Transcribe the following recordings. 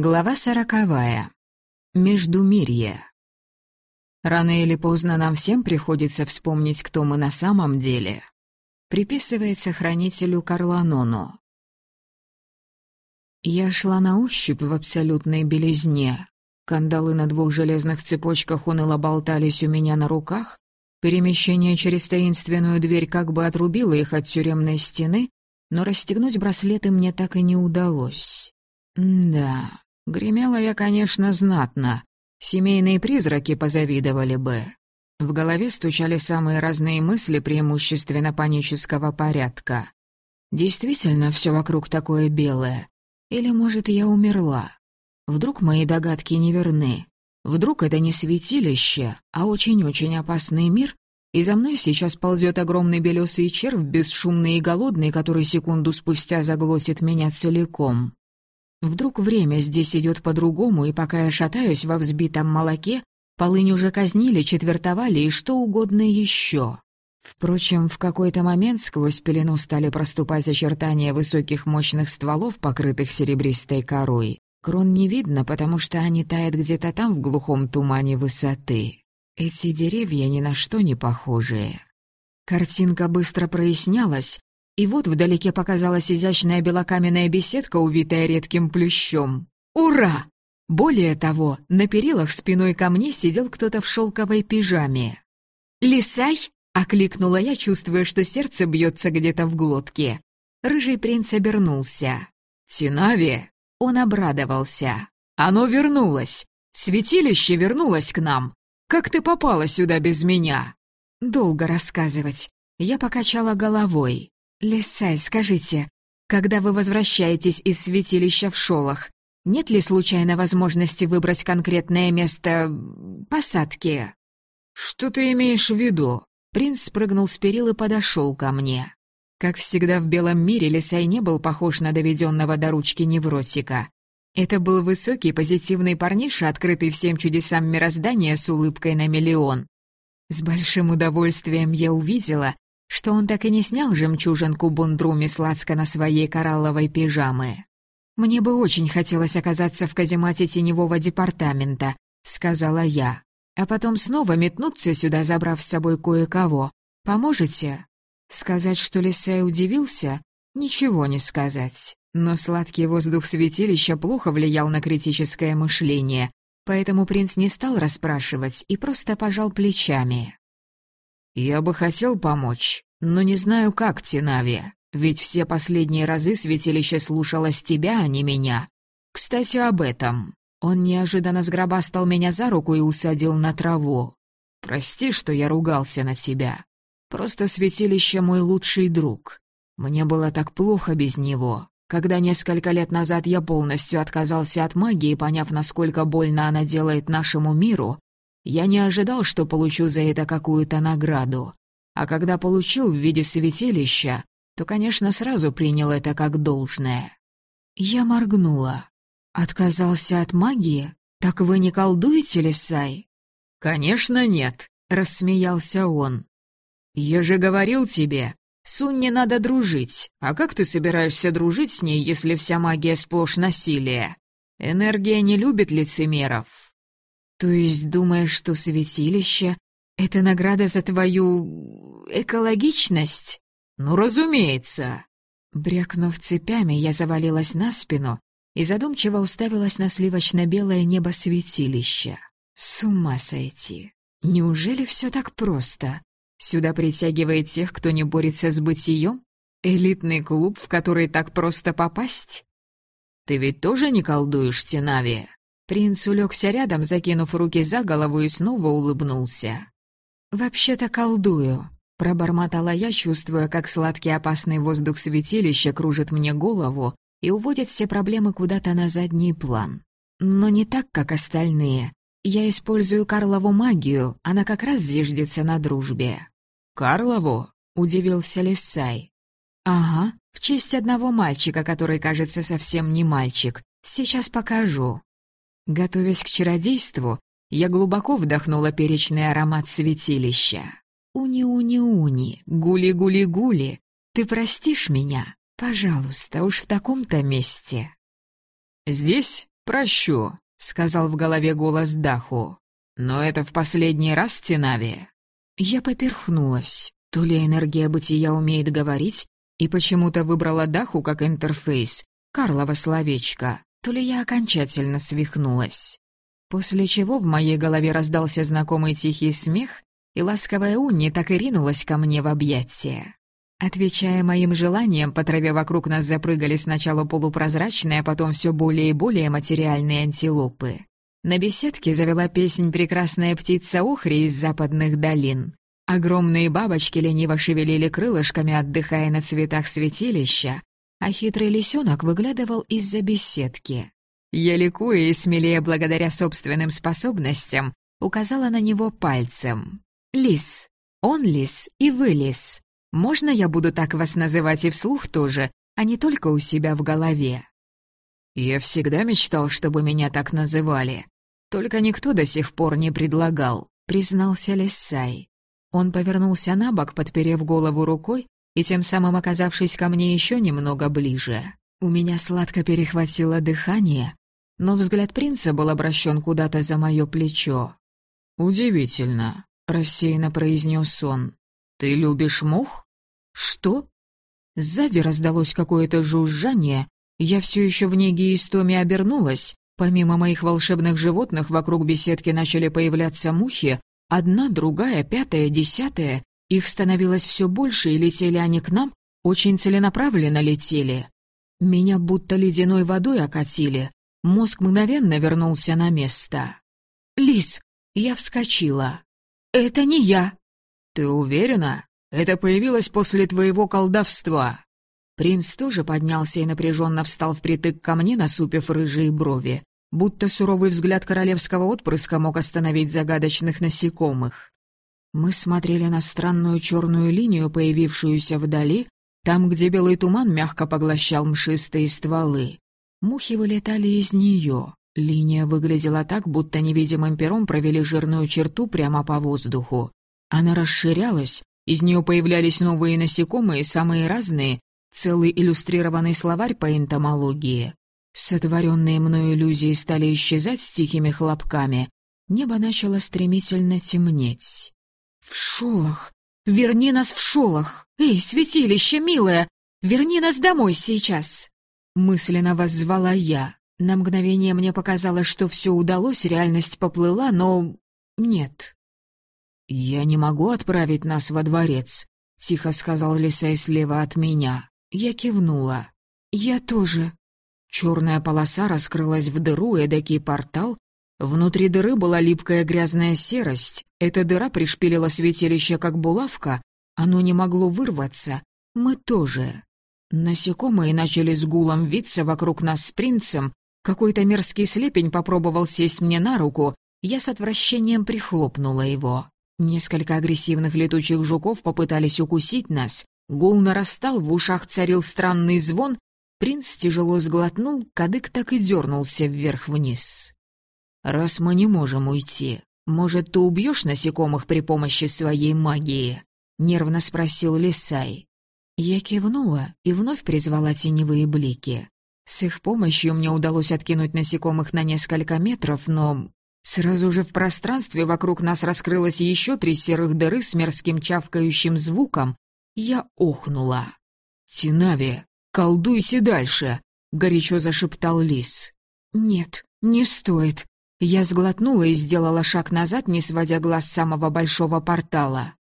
Глава сороковая. Междумирье. Рано или поздно нам всем приходится вспомнить, кто мы на самом деле. Приписывается хранителю Карланону. Я шла на ощупь в абсолютной белизне. Кандалы на двух железных цепочках уныло болтались у меня на руках. Перемещение через таинственную дверь как бы отрубило их от тюремной стены, но расстегнуть браслеты мне так и не удалось. М да, Гремела я, конечно, знатно. Семейные призраки позавидовали бы. В голове стучали самые разные мысли преимущественно панического порядка. Действительно, все вокруг такое белое. Или, может, я умерла? Вдруг мои догадки неверны? Вдруг это не святилище, а очень-очень опасный мир, и за мной сейчас ползет огромный белесый червь, бесшумный и голодный, который секунду спустя заглотит меня целиком. Вдруг время здесь идет по-другому, и пока я шатаюсь во взбитом молоке, полынь уже казнили, четвертовали и что угодно еще. Впрочем, в какой-то момент сквозь пелену стали проступать очертания высоких мощных стволов, покрытых серебристой корой. Крон не видно, потому что они тают где-то там в глухом тумане высоты. Эти деревья ни на что не похожие. Картинка быстро прояснялась, и вот вдалеке показалась изящная белокаменная беседка, увитая редким плющом. Ура! Более того, на перилах спиной ко мне сидел кто-то в шелковой пижаме. «Лисай!» — окликнула я, чувствуя, что сердце бьется где-то в глотке. Рыжий принц обернулся. «Тинави!» — он обрадовался. «Оно вернулось! Святилище вернулось к нам! Как ты попала сюда без меня?» «Долго рассказывать». Я покачала головой. «Лисай, скажите, когда вы возвращаетесь из святилища в Шолох, нет ли случайно возможности выбрать конкретное место... посадки?» «Что ты имеешь в виду?» Принц спрыгнул с перил и подошел ко мне. Как всегда в белом мире Лисай не был похож на доведенного до ручки невротика. Это был высокий, позитивный парниша, открытый всем чудесам мироздания с улыбкой на миллион. С большим удовольствием я увидела, что он так и не снял жемчужинку бундруми на своей коралловой пижамы. «Мне бы очень хотелось оказаться в каземате теневого департамента», — сказала я. «А потом снова метнуться сюда, забрав с собой кое-кого. Поможете?» Сказать, что Лисай удивился? Ничего не сказать. Но сладкий воздух святилища плохо влиял на критическое мышление, поэтому принц не стал расспрашивать и просто пожал плечами. «Я бы хотел помочь, но не знаю, как, Тинави, ведь все последние разы святилище слушалось тебя, а не меня. Кстати, об этом. Он неожиданно сгробастал меня за руку и усадил на траву. Прости, что я ругался на тебя. Просто святилище мой лучший друг. Мне было так плохо без него. Когда несколько лет назад я полностью отказался от магии, поняв, насколько больно она делает нашему миру, я не ожидал, что получу за это какую-то награду. А когда получил в виде святилища, то, конечно, сразу принял это как должное. Я моргнула. «Отказался от магии? Так вы не колдуете, Лисай?» «Конечно нет», — рассмеялся он. «Я же говорил тебе, Сунне надо дружить. А как ты собираешься дружить с ней, если вся магия сплошь насилие? Энергия не любит лицемеров». «То есть думаешь, что святилище — это награда за твою... экологичность?» «Ну, разумеется!» Брякнув цепями, я завалилась на спину и задумчиво уставилась на сливочно-белое небо святилища. С ума сойти! Неужели все так просто? Сюда притягивает тех, кто не борется с бытием? Элитный клуб, в который так просто попасть? «Ты ведь тоже не колдуешь, Тинави?» Принц улегся рядом, закинув руки за голову и снова улыбнулся. «Вообще-то колдую», — пробормотала я, чувствуя, как сладкий опасный воздух святилища кружит мне голову и уводит все проблемы куда-то на задний план. Но не так, как остальные. Я использую Карлову магию, она как раз зиждется на дружбе. «Карлову?» — удивился Лисай. «Ага, в честь одного мальчика, который, кажется, совсем не мальчик. Сейчас покажу». Готовясь к чародейству, я глубоко вдохнула перечный аромат святилища. «Уни-уни-уни, гули-гули-гули, ты простишь меня? Пожалуйста, уж в таком-то месте». «Здесь?» — «Прощу», — сказал в голове голос Даху. «Но это в последний раз, Тинави». Я поперхнулась. То ли энергия бытия умеет говорить, и почему-то выбрала Даху как интерфейс, Карлова словечко, то ли я окончательно свихнулась. После чего в моей голове раздался знакомый тихий смех, и ласковая Унни так и ринулась ко мне в объятия. Отвечая моим желаниям, по траве вокруг нас запрыгали сначала полупрозрачные, а потом все более и более материальные антилопы. На беседке завела песнь прекрасная птица Охри из западных долин. Огромные бабочки лениво шевелили крылышками, отдыхая на цветах святилища, а хитрый лисенок выглядывал из-за беседки. Я, ликуя и смелее благодаря собственным способностям, указала на него пальцем. «Лис. Он лис, и вы лис. Можно я буду так вас называть и вслух тоже, а не только у себя в голове?» «Я всегда мечтал, чтобы меня так называли. Только никто до сих пор не предлагал», — признался Лисай. Он повернулся на бок, подперев голову рукой, и тем самым оказавшись ко мне еще немного ближе. У меня сладко перехватило дыхание, но взгляд принца был обращен куда-то за мое плечо. «Удивительно», — рассеянно произнес он. «Ты любишь мух?» «Что?» Сзади раздалось какое-то жужжание. Я все еще в неге и стоме обернулась. Помимо моих волшебных животных, вокруг беседки начали появляться мухи. Одна, другая, пятая, десятая. Их становилось все больше, и летели они к нам, очень целенаправленно летели. Меня будто ледяной водой окатили. Мозг мгновенно вернулся на место. «Лис!» Я вскочила. «Это не я!» «Ты уверена? Это появилось после твоего колдовства». Принц тоже поднялся и напряженно встал впритык ко мне, насупив рыжие брови, будто суровый взгляд королевского отпрыска мог остановить загадочных насекомых. Мы смотрели на странную черную линию, появившуюся вдали, там, где белый туман мягко поглощал мшистые стволы. Мухи вылетали из нее. Линия выглядела так, будто невидимым пером провели жирную черту прямо по воздуху. Она расширялась, из нее появлялись новые насекомые, самые разные, целый иллюстрированный словарь по энтомологии. Сотворенные мною иллюзии стали исчезать с тихими хлопками. Небо начало стремительно темнеть. «В шолох! Верни нас в шолох! Эй, святилище, милое! Верни нас домой сейчас!» Мысленно воззвала я. На мгновение мне показалось, что все удалось, реальность поплыла, но... Нет. «Я не могу отправить нас во дворец», — тихо сказал Лисай слева от меня. Я кивнула. «Я тоже». Черная полоса раскрылась в дыру, эдакий портал. Внутри дыры была липкая грязная серость. Эта дыра пришпилила святилище, как булавка. Оно не могло вырваться. Мы тоже. Насекомые начали с гулом виться вокруг нас с принцем. Какой-то мерзкий слепень попробовал сесть мне на руку. Я с отвращением прихлопнула его. Несколько агрессивных летучих жуков попытались укусить нас. Гул нарастал, в ушах царил странный звон. Принц тяжело сглотнул, кадык так и дернулся вверх-вниз. «Раз мы не можем уйти, может, ты убьешь насекомых при помощи своей магии?» — нервно спросил Лисай. Я кивнула и вновь призвала теневые блики. С их помощью мне удалось откинуть насекомых на несколько метров, но... Сразу же в пространстве вокруг нас раскрылось еще три серых дыры с мерзким чавкающим звуком. Я охнула. «Тинави, колдуйся дальше!» — горячо зашептал лис. «Нет, не стоит». Я сглотнула и сделала шаг назад, не сводя глаз с самого большого портала.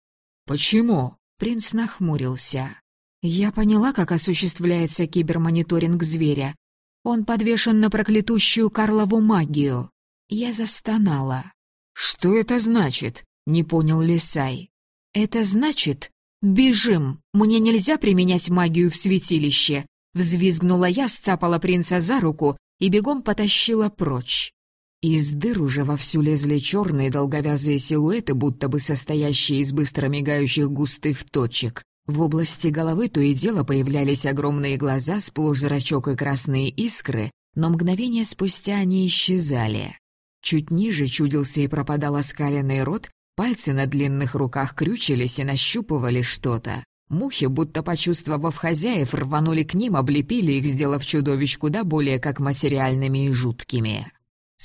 «Почему?» — принц нахмурился. Я поняла, как осуществляется кибермониторинг зверя. Он подвешен на проклятущую Карлову магию. Я застонала. «Что это значит?» — не понял Лисай. «Это значит...» «Бежим! Мне нельзя применять магию в святилище!» Взвизгнула я, сцапала принца за руку и бегом потащила прочь. Из дыр уже вовсю лезли черные долговязые силуэты, будто бы состоящие из быстро мигающих густых точек. В области головы то и дело появлялись огромные глаза, сплошь зрачок и красные искры, но мгновение спустя они исчезали. Чуть ниже чудился и пропадал оскаленный рот, пальцы на длинных руках крючились и нащупывали что-то. Мухи, будто почувствовав хозяев, рванули к ним, облепили их, сделав чудовищ куда более как материальными и жуткими.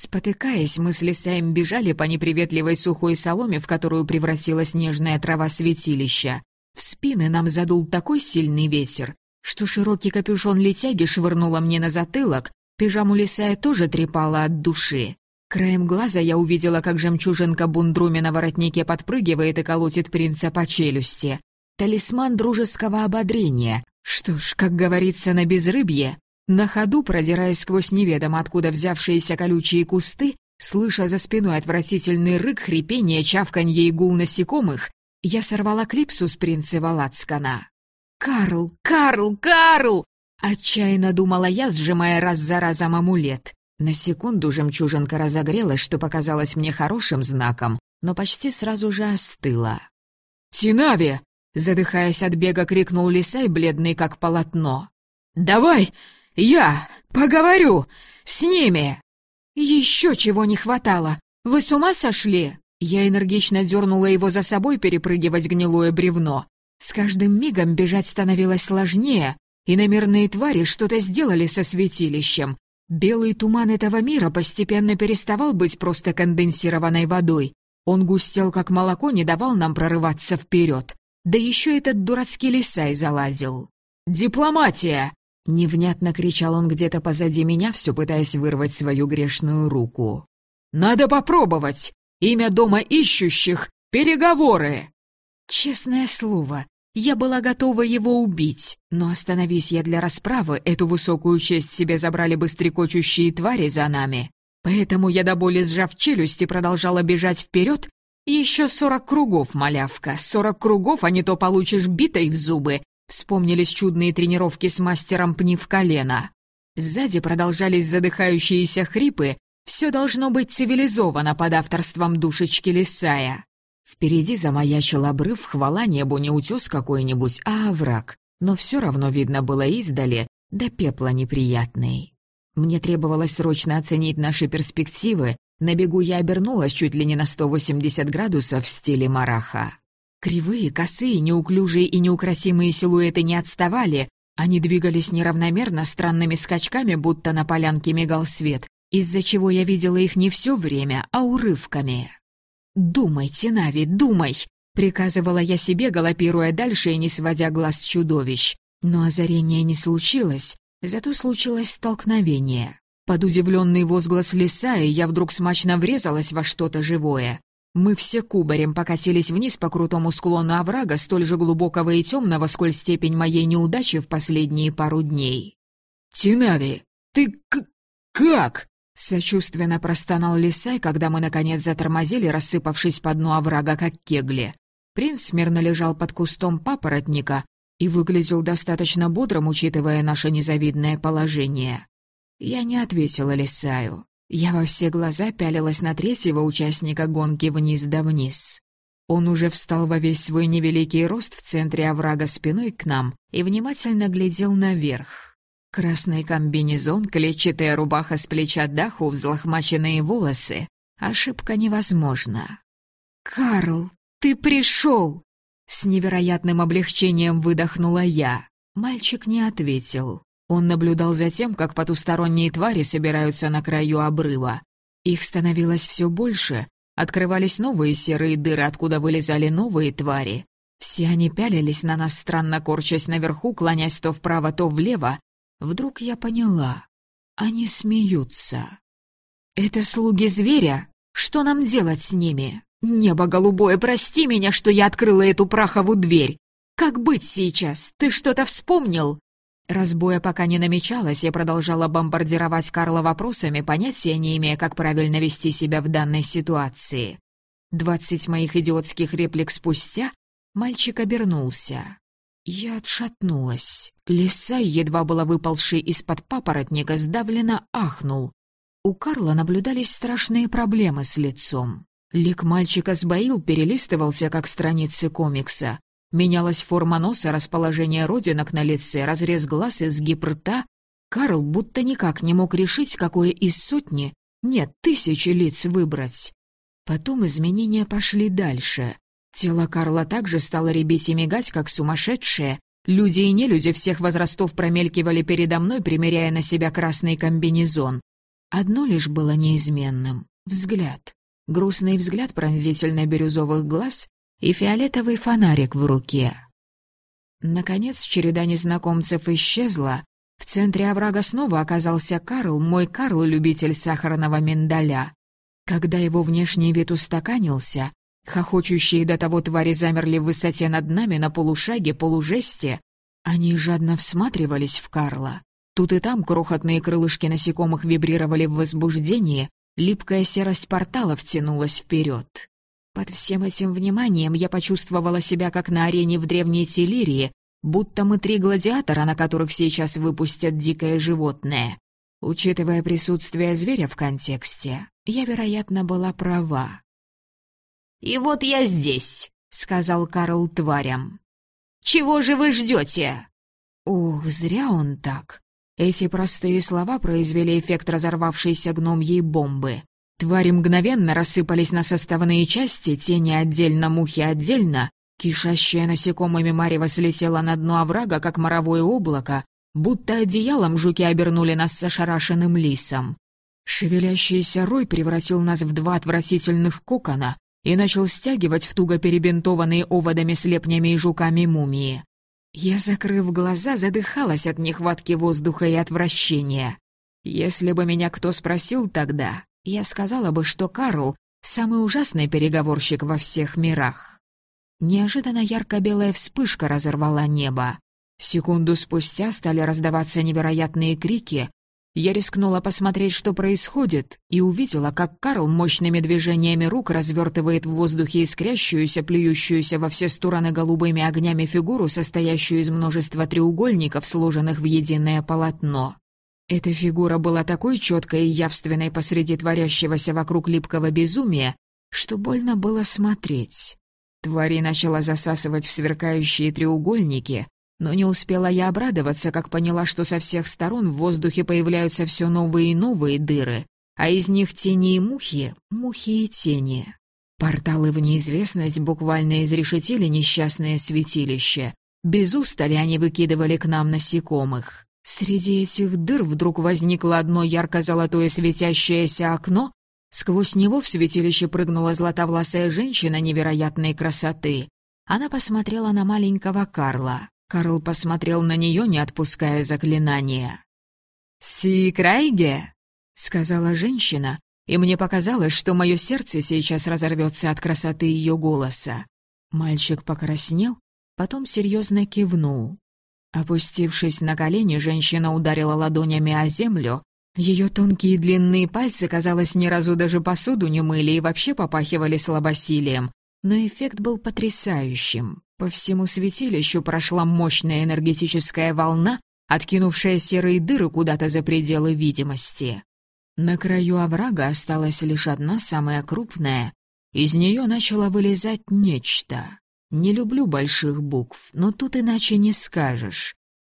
Спотыкаясь, мы с Лисаем бежали по неприветливой сухой соломе, в которую превратилась нежная трава святилища. В спины нам задул такой сильный ветер, что широкий капюшон летяги швырнуло мне на затылок, пижаму Лисая тоже трепала от души. Краем глаза я увидела, как жемчужинка Бундруми на воротнике подпрыгивает и колотит принца по челюсти. Талисман дружеского ободрения. Что ж, как говорится на безрыбье, на ходу, продираясь сквозь неведомо откуда взявшиеся колючие кусты, слыша за спиной отвратительный рык, хрипение, чавканье и гул насекомых, я сорвала клипсу с принца Валацкана. «Карл! Карл! Карл!» Отчаянно думала я, сжимая раз за разом амулет. На секунду жемчужинка разогрелась, что показалось мне хорошим знаком, но почти сразу же остыла. «Тинави!» Задыхаясь от бега, крикнул Лисай, бледный как полотно. «Давай! Я поговорю с ними!» «Еще чего не хватало! Вы с ума сошли?» Я энергично дернула его за собой перепрыгивать гнилое бревно. С каждым мигом бежать становилось сложнее, и намерные твари что-то сделали со святилищем. Белый туман этого мира постепенно переставал быть просто конденсированной водой. Он густел, как молоко, не давал нам прорываться вперед. Да еще этот дурацкий лисай залазил. «Дипломатия!» — невнятно кричал он где-то позади меня, все пытаясь вырвать свою грешную руку. «Надо попробовать! Имя дома ищущих — переговоры!» Честное слово, я была готова его убить, но остановись я для расправы, эту высокую честь себе забрали бы стрекочущие твари за нами. Поэтому я до боли сжав челюсти продолжала бежать вперед, «Еще сорок кругов, малявка, сорок кругов, а не то получишь битой в зубы», вспомнились чудные тренировки с мастером пни в колено. Сзади продолжались задыхающиеся хрипы, все должно быть цивилизовано под авторством душечки Лисая. Впереди замаячил обрыв, хвала небу не утес какой-нибудь, а овраг, но все равно видно было издали, да пепла неприятный. Мне требовалось срочно оценить наши перспективы, на бегу я обернулась чуть ли не на 180 градусов в стиле мараха. Кривые, косые, неуклюжие и неукрасимые силуэты не отставали, они двигались неравномерно, странными скачками, будто на полянке мигал свет, из-за чего я видела их не все время, а урывками. «Думайте, Нави, думай!» — приказывала я себе, галопируя дальше и не сводя глаз с чудовищ. Но озарение не случилось, зато случилось столкновение. Под удивленный возглас лиса, и я вдруг смачно врезалась во что-то живое. Мы все кубарем покатились вниз по крутому склону оврага, столь же глубокого и темного, сколь степень моей неудачи в последние пару дней. «Тинави, ты к... как?» — сочувственно простонал Лисай, когда мы, наконец, затормозили, рассыпавшись по дну оврага, как кегли. Принц смирно лежал под кустом папоротника и выглядел достаточно бодрым, учитывая наше незавидное положение. Я не ответила Лисаю. Я во все глаза пялилась на третьего участника гонки вниз да вниз. Он уже встал во весь свой невеликий рост в центре оврага спиной к нам и внимательно глядел наверх. Красный комбинезон, клетчатая рубаха с плеча даху, взлохмаченные волосы. Ошибка невозможна. «Карл, ты пришел!» С невероятным облегчением выдохнула я. Мальчик не ответил. Он наблюдал за тем, как потусторонние твари собираются на краю обрыва. Их становилось все больше, открывались новые серые дыры, откуда вылезали новые твари. Все они пялились на нас, странно корчась наверху, клонясь то вправо, то влево. Вдруг я поняла. Они смеются. «Это слуги зверя? Что нам делать с ними? Небо голубое, прости меня, что я открыла эту праховую дверь. Как быть сейчас? Ты что-то вспомнил?» Разбоя пока не намечалось, я продолжала бомбардировать Карла вопросами, понятия не имея, как правильно вести себя в данной ситуации. Двадцать моих идиотских реплик спустя мальчик обернулся. Я отшатнулась. Лиса, едва было выползший из-под папоротника, сдавленно ахнул. У Карла наблюдались страшные проблемы с лицом. Лик мальчика сбоил, перелистывался, как страницы комикса. Менялась форма носа, расположение родинок на лице, разрез глаз, изгиб рта. Карл будто никак не мог решить, какое из сотни, нет, тысячи лиц выбрать. Потом изменения пошли дальше. Тело Карла также стало ребить и мигать, как сумасшедшее. Люди и нелюди всех возрастов промелькивали передо мной, примеряя на себя красный комбинезон. Одно лишь было неизменным — взгляд. Грустный взгляд пронзительно-бирюзовых глаз и фиолетовый фонарик в руке. Наконец, череда незнакомцев исчезла. В центре оврага снова оказался Карл, мой Карл, любитель сахарного миндаля. Когда его внешний вид устаканился, хохочущие до того твари замерли в высоте над нами на полушаге, полужесте. Они жадно всматривались в Карла. Тут и там крохотные крылышки насекомых вибрировали в возбуждении, липкая серость портала втянулась вперед. Под всем этим вниманием я почувствовала себя как на арене в древней Телирии, будто мы три гладиатора, на которых сейчас выпустят дикое животное. Учитывая присутствие зверя в контексте, я, вероятно, была права. «И вот я здесь», — сказал Карл тварям. «Чего же вы ждете?» Ох, зря он так. Эти простые слова произвели эффект разорвавшейся гномьей бомбы. Твари мгновенно рассыпались на составные части, тени отдельно, мухи отдельно. Кишащее насекомыми марево слетело на дно оврага, как моровое облако, будто одеялом жуки обернули нас с ошарашенным лисом. Шевелящийся рой превратил нас в два отвратительных кокона и начал стягивать в туго перебинтованные оводами слепнями и жуками мумии. Я, закрыв глаза, задыхалась от нехватки воздуха и отвращения. Если бы меня кто спросил тогда, я сказала бы, что Карл — самый ужасный переговорщик во всех мирах. Неожиданно ярко-белая вспышка разорвала небо. Секунду спустя стали раздаваться невероятные крики. Я рискнула посмотреть, что происходит, и увидела, как Карл мощными движениями рук развертывает в воздухе искрящуюся, плюющуюся во все стороны голубыми огнями фигуру, состоящую из множества треугольников, сложенных в единое полотно. Эта фигура была такой четкой и явственной посреди творящегося вокруг липкого безумия, что больно было смотреть. Твари начала засасывать в сверкающие треугольники, но не успела я обрадоваться, как поняла, что со всех сторон в воздухе появляются все новые и новые дыры, а из них тени и мухи, мухи и тени. Порталы в неизвестность буквально изрешетили несчастное святилище. Без устали они выкидывали к нам насекомых. Среди этих дыр вдруг возникло одно ярко-золотое светящееся окно. Сквозь него в святилище прыгнула златовласая женщина невероятной красоты. Она посмотрела на маленького Карла. Карл посмотрел на нее, не отпуская заклинания. «Си Крайге», — сказала женщина, и мне показалось, что мое сердце сейчас разорвется от красоты ее голоса. Мальчик покраснел, потом серьезно кивнул. Опустившись на колени, женщина ударила ладонями о землю. Ее тонкие длинные пальцы, казалось, ни разу даже посуду не мыли и вообще попахивали слабосилием. Но эффект был потрясающим. По всему святилищу прошла мощная энергетическая волна, откинувшая серые дыры куда-то за пределы видимости. На краю оврага осталась лишь одна, самая крупная. Из нее начало вылезать нечто. Не люблю больших букв, но тут иначе не скажешь.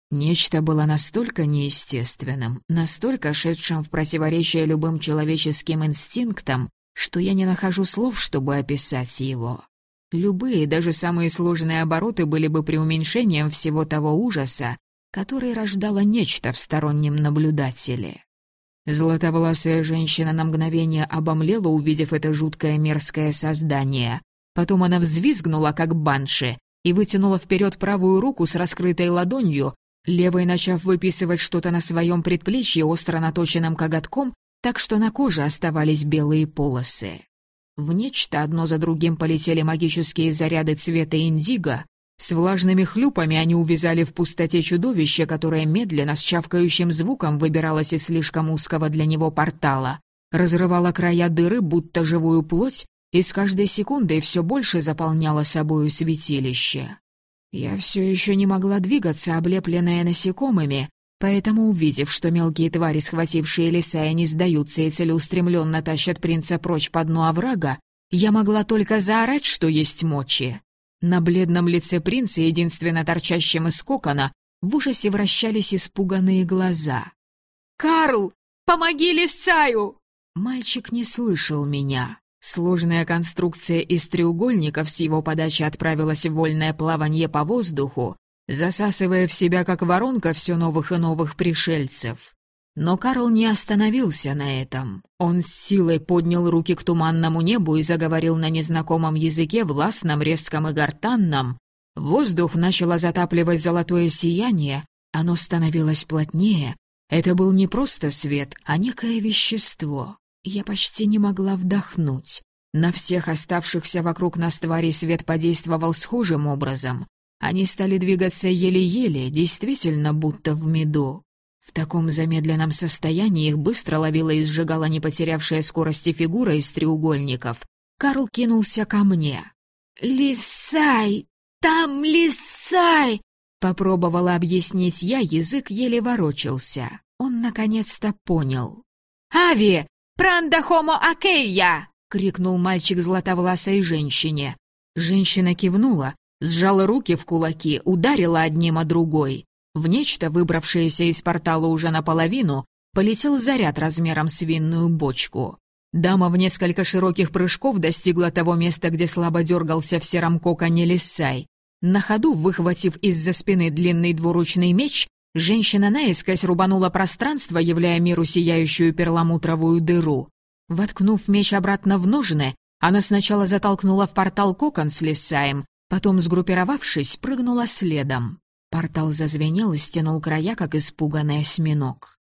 Нечто было настолько неестественным, настолько шедшим в противоречие любым человеческим инстинктам, что я не нахожу слов, чтобы описать его. Любые, даже самые сложные обороты были бы преуменьшением всего того ужаса, который рождало нечто в стороннем наблюдателе. Златоволосая женщина на мгновение обомлела, увидев это жуткое мерзкое создание. Потом она взвизгнула, как банши, и вытянула вперед правую руку с раскрытой ладонью, левой начав выписывать что-то на своем предплечье остро наточенным коготком, так что на коже оставались белые полосы. В нечто одно за другим полетели магические заряды цвета индиго. С влажными хлюпами они увязали в пустоте чудовище, которое медленно, с чавкающим звуком выбиралось из слишком узкого для него портала. Разрывало края дыры, будто живую плоть, и с каждой секундой все больше заполняло собою святилище. Я все еще не могла двигаться, облепленная насекомыми, поэтому, увидев, что мелкие твари, схватившие леса и не сдаются и целеустремленно тащат принца прочь по дну оврага, я могла только заорать, что есть мочи. На бледном лице принца, единственно торчащем из кокона, в ужасе вращались испуганные глаза. «Карл, помоги Лисаю!» Мальчик не слышал меня. Сложная конструкция из треугольников с его подачи отправилась в вольное плавание по воздуху, засасывая в себя как воронка все новых и новых пришельцев. Но Карл не остановился на этом. Он с силой поднял руки к туманному небу и заговорил на незнакомом языке, властном, резком и гортанном. Воздух начало затапливать золотое сияние, оно становилось плотнее. Это был не просто свет, а некое вещество. Я почти не могла вдохнуть. На всех оставшихся вокруг нас тварей свет подействовал схожим образом. Они стали двигаться еле-еле, действительно будто в меду. В таком замедленном состоянии их быстро ловила и сжигала не потерявшая скорости фигура из треугольников. Карл кинулся ко мне. «Лисай! Там лисай!» Попробовала объяснить я, язык еле ворочался. Он наконец-то понял. «Ави! Пранда хомо акея!» — крикнул мальчик златовласой женщине. Женщина кивнула, сжала руки в кулаки, ударила одним о другой. В нечто, выбравшееся из портала уже наполовину, полетел заряд размером с винную бочку. Дама в несколько широких прыжков достигла того места, где слабо дергался в сером коконе Лисай. На ходу, выхватив из-за спины длинный двуручный меч, женщина наискось рубанула пространство, являя миру сияющую перламутровую дыру. Воткнув меч обратно в ножны, она сначала затолкнула в портал кокон с Лисаем, потом, сгруппировавшись, прыгнула следом. Портал зазвенел и стянул края, как испуганный осьминог.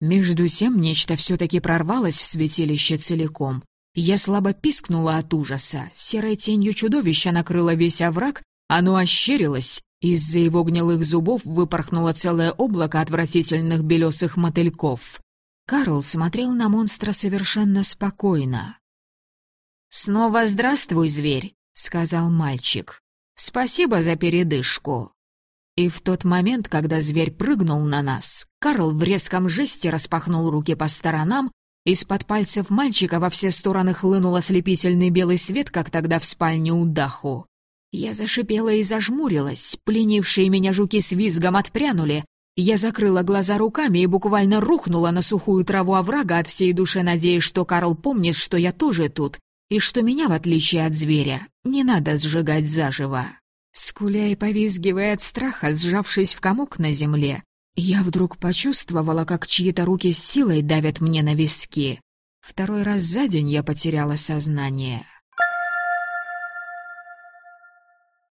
Между тем нечто все-таки прорвалось в святилище целиком. Я слабо пискнула от ужаса. Серой тенью чудовища накрыло весь овраг, оно ощерилось, из-за его гнилых зубов выпорхнуло целое облако отвратительных белесых мотыльков. Карл смотрел на монстра совершенно спокойно. «Снова здравствуй, зверь», — сказал мальчик. «Спасибо за передышку». И в тот момент, когда зверь прыгнул на нас, Карл в резком жесте распахнул руки по сторонам, из-под пальцев мальчика во все стороны хлынул ослепительный белый свет, как тогда в спальне у Даху. Я зашипела и зажмурилась, пленившие меня жуки с визгом отпрянули. Я закрыла глаза руками и буквально рухнула на сухую траву оврага от всей души, надеясь, что Карл помнит, что я тоже тут, и что меня, в отличие от зверя, не надо сжигать заживо. Скуля и повизгивая от страха, сжавшись в комок на земле, я вдруг почувствовала, как чьи-то руки с силой давят мне на виски. Второй раз за день я потеряла сознание.